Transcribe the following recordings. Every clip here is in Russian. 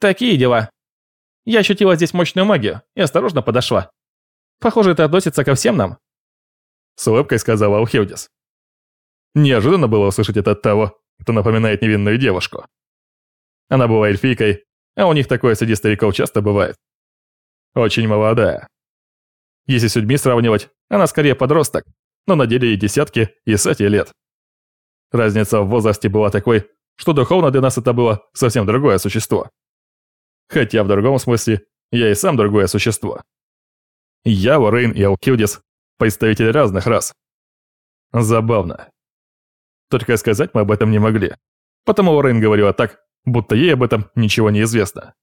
Такие дела. Я ощутила здесь мощную магию и осторожно подошла. Похоже, это относится ко всем нам. С улыбкой сказала Алхевдис. Неожиданно было услышать это от того, кто напоминает невинную девушку. Она была эльфийкой, а у них такое среди стариков часто бывает. Очень молодая. Если с людьми сравнивать, она скорее подросток, но на деле ей десятки и сотни лет. Разница в возрасте была такой, что духовно для нас это было совсем другое существо. Хотя в другом смысле я и сам другое существо. Я, Лорейн и Алкилдис – представители разных рас. Забавно. Только сказать мы об этом не могли. Потому Лорейн говорила так, будто ей об этом ничего не известно.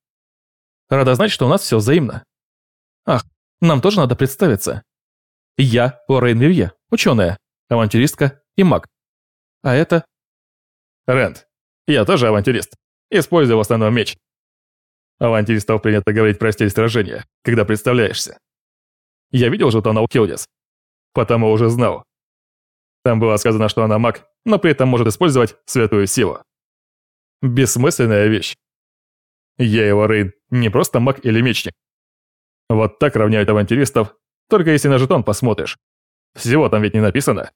Рада знать, что у нас все взаимно. Ах, нам тоже надо представиться. Я Лорейн Вивье, ученая, авантюристка и маг. А это... Рэнд. Я тоже авантюрист. Использую в основном меч. Авантюристов принято говорить про стиль сражения, когда представляешься. Я видел жетон Алкилдис. Потому уже знал. Там было сказано, что она маг, но при этом может использовать святую силу. Бессмысленная вещь. Я его Рейн не просто маг или мечник. Вот так равняют авантюристов, только если на жетон посмотришь. Всего там ведь не написано.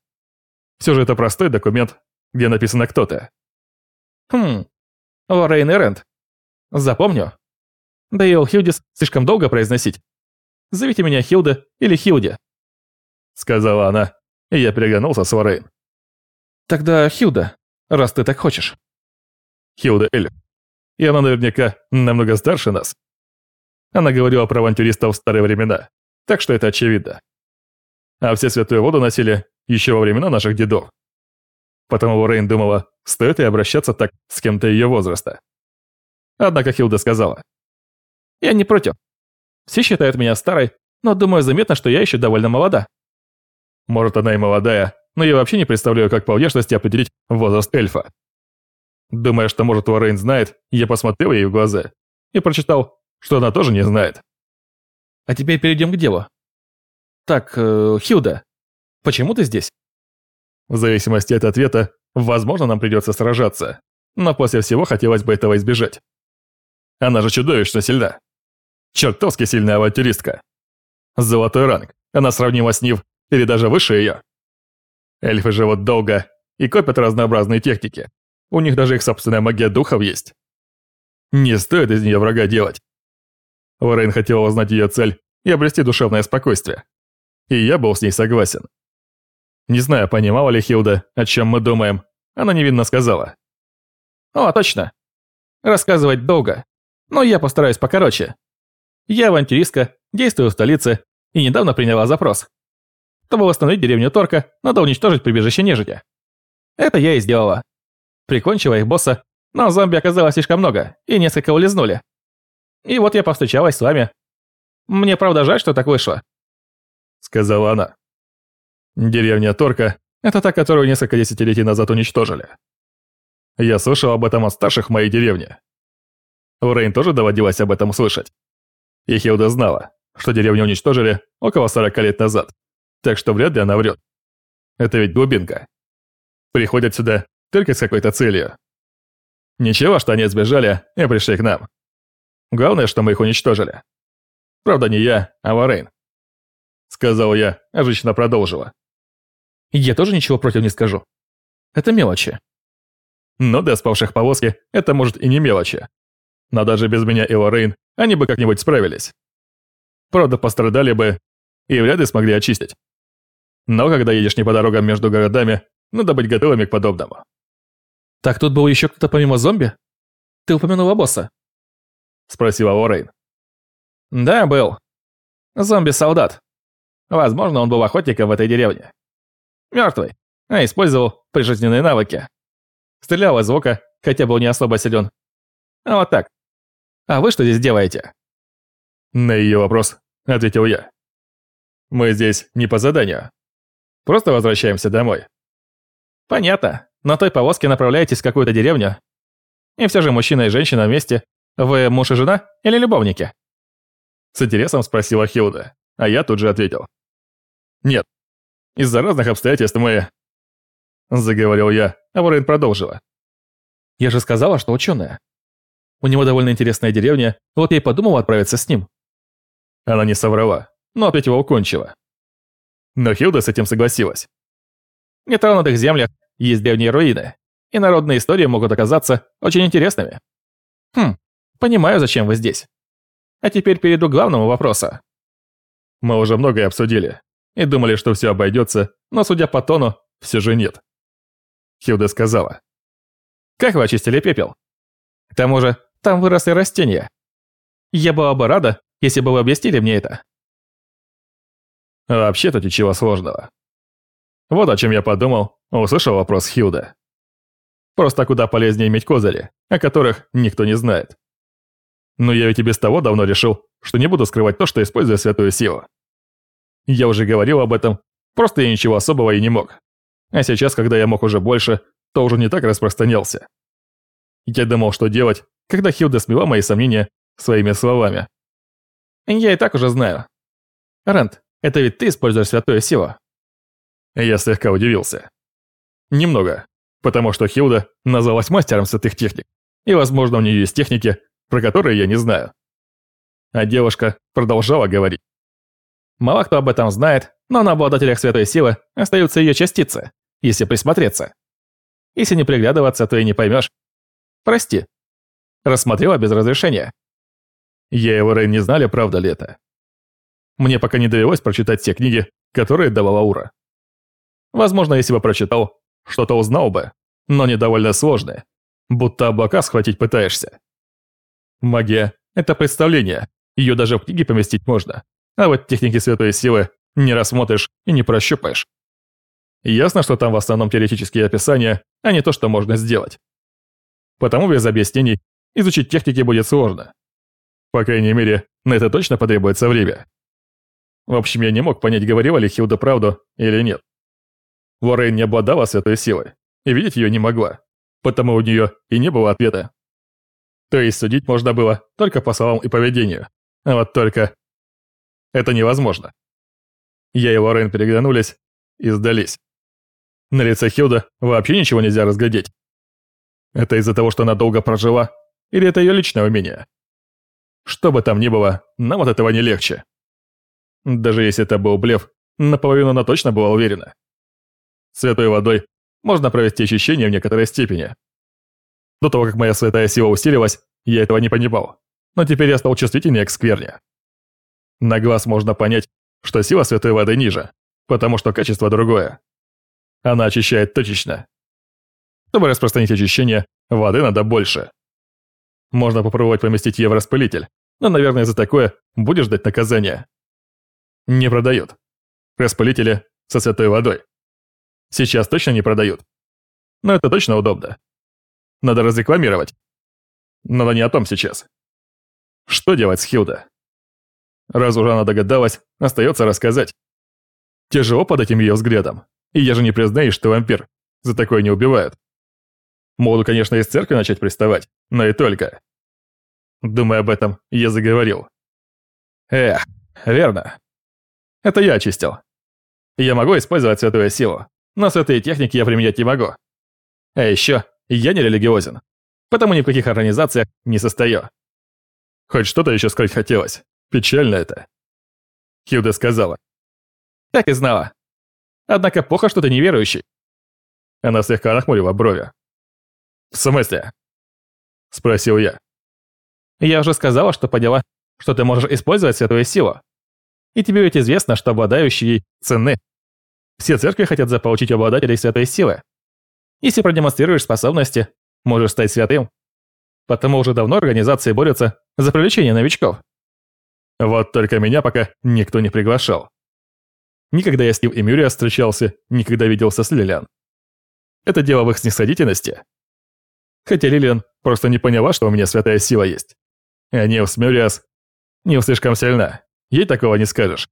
Все же это простой документ, где написано кто-то. Хм, Лоррейн и Рэнд. Запомню. Да и Хилдис слишком долго произносить. Зовите меня Хилда или Хилди. Сказала она, и я переглянулся с Лоррейн. Тогда Хилда, раз ты так хочешь. Хилда Эль. И она наверняка намного старше нас. Она говорила про авантюристов в старые времена, так что это очевидно. А все святую воду носили еще во времена наших дедов. Потому Лоррейн думала, стоит и обращаться так с кем-то ее возраста. Однако Хилда сказала. «Я не против. Все считают меня старой, но думаю, заметно, что я еще довольно молода». Может, она и молодая, но я вообще не представляю, как по внешности определить возраст эльфа. Думая, что, может, Лоррейн знает, я посмотрел ей в глаза и прочитал, что она тоже не знает. А теперь перейдем к делу. Так, э, Хилда, почему ты здесь? В зависимости от ответа, возможно, нам придется сражаться, но после всего хотелось бы этого избежать. Она же чудовищно сильна. Чертовски сильная авантюристка. Золотой ранг, она сравнима с Нив или даже выше ее. Эльфы живут долго и копят разнообразные техники. У них даже их собственная магия духов есть. Не стоит из нее врага делать. Лорейн хотела узнать ее цель и обрести душевное спокойствие. И я был с ней согласен. Не знаю, понимала ли Хилда, о чем мы думаем. Она невинно сказала. «О, точно. Рассказывать долго. Но я постараюсь покороче. Я авантюристка, действую в столице и недавно приняла запрос. Чтобы восстановить деревню Торка, надо уничтожить прибежище нежити. Это я и сделала. Прикончила их босса, но зомби оказалось слишком много, и несколько улизнули. И вот я повстречалась с вами. Мне правда жаль, что так вышло. Сказала она. Деревня Торка – это та, которую несколько десятилетий назад уничтожили. Я слышал об этом от старших в моей деревне. Урейн тоже доводилось об этом слышать. И Хилда знала, что деревню уничтожили около 40 лет назад, так что вряд ли она врет. Это ведь глубинка. Приходят сюда только с какой-то целью. Ничего, что они сбежали и пришли к нам. Главное, что мы их уничтожили. Правда, не я, а Варейн. Сказал я, а женщина продолжила. Я тоже ничего против не скажу. Это мелочи. Но для спавших повозки это может и не мелочи. Но даже без меня и Лоррейн они бы как-нибудь справились. Правда, пострадали бы и вряд ли смогли очистить. Но когда едешь не по дорогам между городами, надо быть готовыми к подобному. Так тут был еще кто-то помимо зомби? Ты упомянула босса? Спросила Лоррейн. Да, был. Зомби-солдат. Возможно, он был охотником в этой деревне. Мертвый, а использовал прижизненные навыки. Стрелял из звука, хотя был не особо силен. А вот так. А вы что здесь делаете? На ее вопрос ответил я. Мы здесь не по заданию. Просто возвращаемся домой. Понятно. На той повозке направляетесь в какую-то деревню. И все же мужчина и женщина вместе. Вы муж и жена или любовники? С интересом спросила Хилда, а я тут же ответил. Нет, из-за разных обстоятельств мы...» Заговорил я, а Ворейн продолжила. «Я же сказала, что ученая. У него довольно интересная деревня, вот я и подумал отправиться с ним. Она не соврала, но ответила уклончиво. Но Хилда с этим согласилась. В нетронутых землях есть древние руины, и народные истории могут оказаться очень интересными. Хм, понимаю, зачем вы здесь. А теперь перейду к главному вопросу. Мы уже многое обсудили и думали, что все обойдется, но, судя по тону, все же нет. Хилда сказала. Как вы очистили пепел? К тому же, там выросли растения. Я была бы рада, если бы вы объяснили мне это. Вообще-то ничего сложного. Вот о чем я подумал, услышал вопрос Хилда. Просто куда полезнее иметь козыри, о которых никто не знает. Но я ведь и без того давно решил, что не буду скрывать то, что использую святую силу. Я уже говорил об этом, просто я ничего особого и не мог. А сейчас, когда я мог уже больше, то уже не так распространялся. Я думал, что делать, когда Хилда смела мои сомнения своими словами. Я и так уже знаю. Рэнд, это ведь ты используешь святую силу. Я слегка удивился. Немного, потому что Хилда назвалась мастером святых техник, и, возможно, у нее есть техники, про которые я не знаю. А девушка продолжала говорить. Мало кто об этом знает, но на обладателях святой силы остаются ее частицы, если присмотреться. Если не приглядываться, то и не поймешь. Прости. Рассмотрела без разрешения. Я и Лорен не знали, правда ли это. Мне пока не довелось прочитать все книги, которые давала Ура. Возможно, если бы прочитал, что-то узнал бы, но не довольно сложное, будто облака схватить пытаешься. Магия — это представление, ее даже в книге поместить можно, а вот техники святой силы не рассмотришь и не прощупаешь. Ясно, что там в основном теоретические описания, а не то, что можно сделать. Потому без объяснений изучить техники будет сложно. По крайней мере, на это точно потребуется время. В общем, я не мог понять, говорила ли Хилда правду или нет. Лоррейн не обладала святой силой, и видеть ее не могла, потому у нее и не было ответа. То есть судить можно было только по словам и поведению, а вот только... Это невозможно. Я и Лоррейн переглянулись и сдались. На лице Хилда вообще ничего нельзя разглядеть. Это из-за того, что она долго прожила, или это ее личное умение? Что бы там ни было, нам от этого не легче. Даже если это был блеф, наполовину она точно была уверена. Святой водой можно провести очищение в некоторой степени. До того, как моя святая сила усилилась, я этого не понимал. Но теперь я стал чувствительнее к скверне. На глаз можно понять, что сила святой воды ниже, потому что качество другое. Она очищает точечно. Чтобы распространить очищение, воды надо больше. Можно попробовать поместить ее в распылитель, но, наверное, за такое будешь ждать наказания. Не продают. Распылители со святой водой. Сейчас точно не продают. Но это точно удобно. Надо разрекламировать. Надо не о том сейчас. Что делать с Хилда? Раз уже она догадалась, остается рассказать. Тяжело под этим ее взглядом. И я же не признаюсь, что вампир. За такое не убивают. Могут, конечно, из церкви начать приставать, но и только. Думая об этом, я заговорил. Эх, верно. Это я очистил. Я могу использовать святую силу, но святые техники я применять не могу. А еще я не религиозен, потому ни в каких организациях не состою. Хоть что-то еще сказать хотелось. Печально это. Хилда сказала. Так и знала. Однако плохо, что ты неверующий. Она слегка нахмурила брови. «В смысле?» Спросил я. Я уже сказала, что поняла, что ты можешь использовать святую силу. И тебе ведь известно, что обладающие ей ценны. Все церкви хотят заполучить обладателей святой силы. Если продемонстрируешь способности, можешь стать святым. Потому уже давно организации борются за привлечение новичков. Вот только меня пока никто не приглашал. Никогда я с ним и Мюрия встречался, никогда виделся с Лилиан. Это дело в их снисходительности. Хотя Лилиан просто не поняла, что у меня святая сила есть. А Нилс Мюриас... Нил слишком сильна, ей такого не скажешь.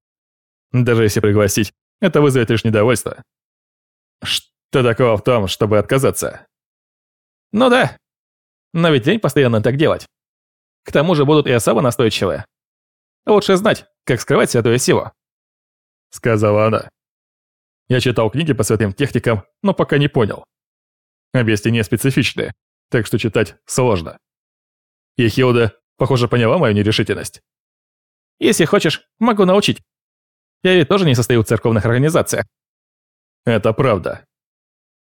Даже если пригласить, это вызовет лишь недовольство. Что такого в том, чтобы отказаться? Ну да. Но ведь лень постоянно так делать. К тому же будут и особо настойчивые. Лучше знать, как скрывать святую силу. Сказала она. Я читал книги по святым техникам, но пока не понял. Объяснения специфичные, так что читать сложно. И Хилда, похоже, поняла мою нерешительность. Если хочешь, могу научить. Я ведь тоже не состою в церковных организациях. Это правда.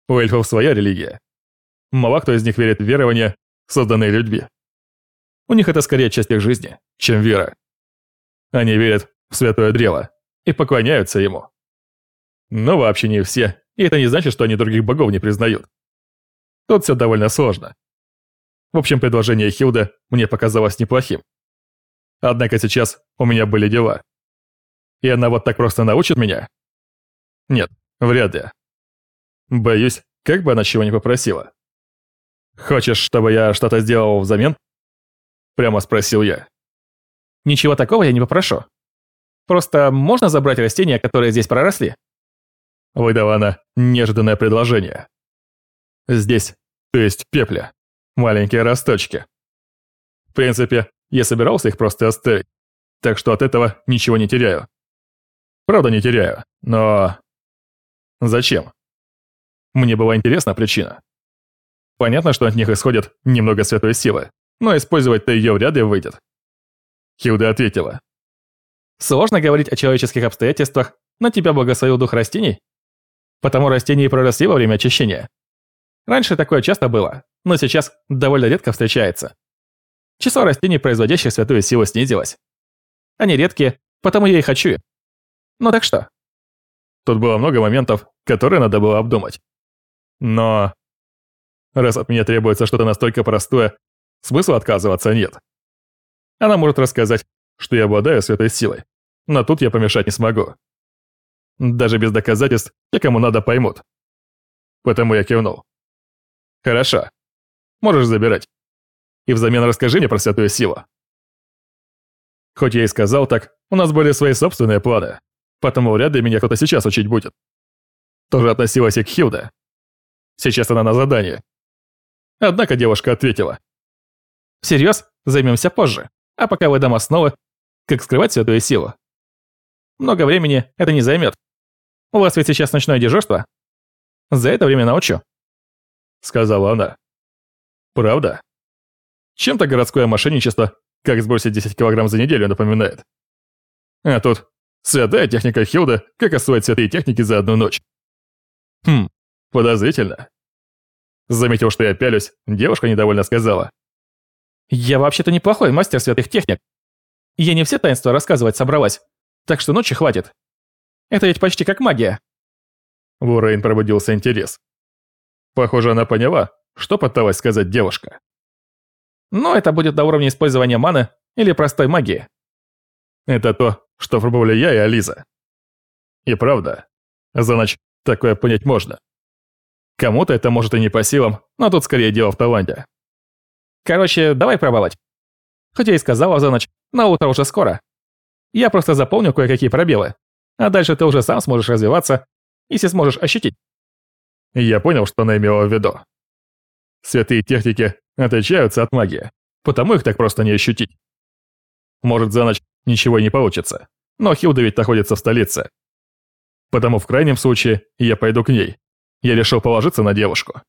У эльфов своя религия. Мало кто из них верит в верования, созданные людьми. У них это скорее часть их жизни, чем вера. Они верят в святое древо и поклоняются ему. Но вообще не все, и это не значит, что они других богов не признают. Тут все довольно сложно. В общем, предложение Хилда мне показалось неплохим. Однако сейчас у меня были дела. И она вот так просто научит меня? Нет, вряд ли. Боюсь, как бы она чего не попросила. «Хочешь, чтобы я что-то сделал взамен?» Прямо спросил я. «Ничего такого я не попрошу. Просто можно забрать растения, которые здесь проросли?» Выдала она неожиданное предложение. Здесь, то есть в пепле, маленькие росточки. В принципе, я собирался их просто оставить, так что от этого ничего не теряю. Правда не теряю, но... Зачем? Мне была интересна причина. Понятно, что от них исходит немного святой силы, но использовать-то ее вряд ли выйдет. Хилда ответила. Сложно говорить о человеческих обстоятельствах, но тебя благословил дух растений? Потому растения и проросли во время очищения. Раньше такое часто было, но сейчас довольно редко встречается. Число растений, производящих святую силу, снизилось. Они редкие, потому я и хочу. Ну так что? Тут было много моментов, которые надо было обдумать. Но... Раз от меня требуется что-то настолько простое, смысла отказываться нет. Она может рассказать, что я обладаю святой силой, но тут я помешать не смогу. Даже без доказательств те, кому надо, поймут. Потому я кивнул. Хорошо. Можешь забирать. И взамен расскажи мне про святую силу. Хоть я и сказал так, у нас были свои собственные планы, потому вряд ли меня кто-то сейчас учить будет. Тоже относилась и к Хилде. Сейчас она на задании. Однако девушка ответила. Всерьез, займемся позже, а пока выдам основы, как скрывать святую силу. Много времени это не займет. У вас ведь сейчас ночное дежурство? За это время научу. Сказала она. Правда? Чем-то городское мошенничество, как сбросить 10 килограмм за неделю, напоминает. А тут святая техника Хилда, как освоить святые техники за одну ночь. Хм, подозрительно. Заметил, что я пялюсь, девушка недовольно сказала. «Я вообще-то неплохой мастер святых техник. Я не все таинства рассказывать собралась, так что ночи хватит. Это ведь почти как магия». В Урейн пробудился интерес. Похоже, она поняла, что пыталась сказать девушка. Но это будет до уровня использования маны или простой магии. Это то, что пробовали я и Ализа. И правда, за ночь такое понять можно. Кому-то это может и не по силам, но тут скорее дело в таланте. Короче, давай пробовать. Хоть я и сказала за ночь, но утро уже скоро. Я просто заполню кое-какие пробелы. А дальше ты уже сам сможешь развиваться, если сможешь ощутить. Я понял, что она имела в виду. Святые техники отличаются от магии, потому их так просто не ощутить. Может, за ночь ничего не получится, но Хилда ведь находится в столице. Потому в крайнем случае я пойду к ней. Я решил положиться на девушку.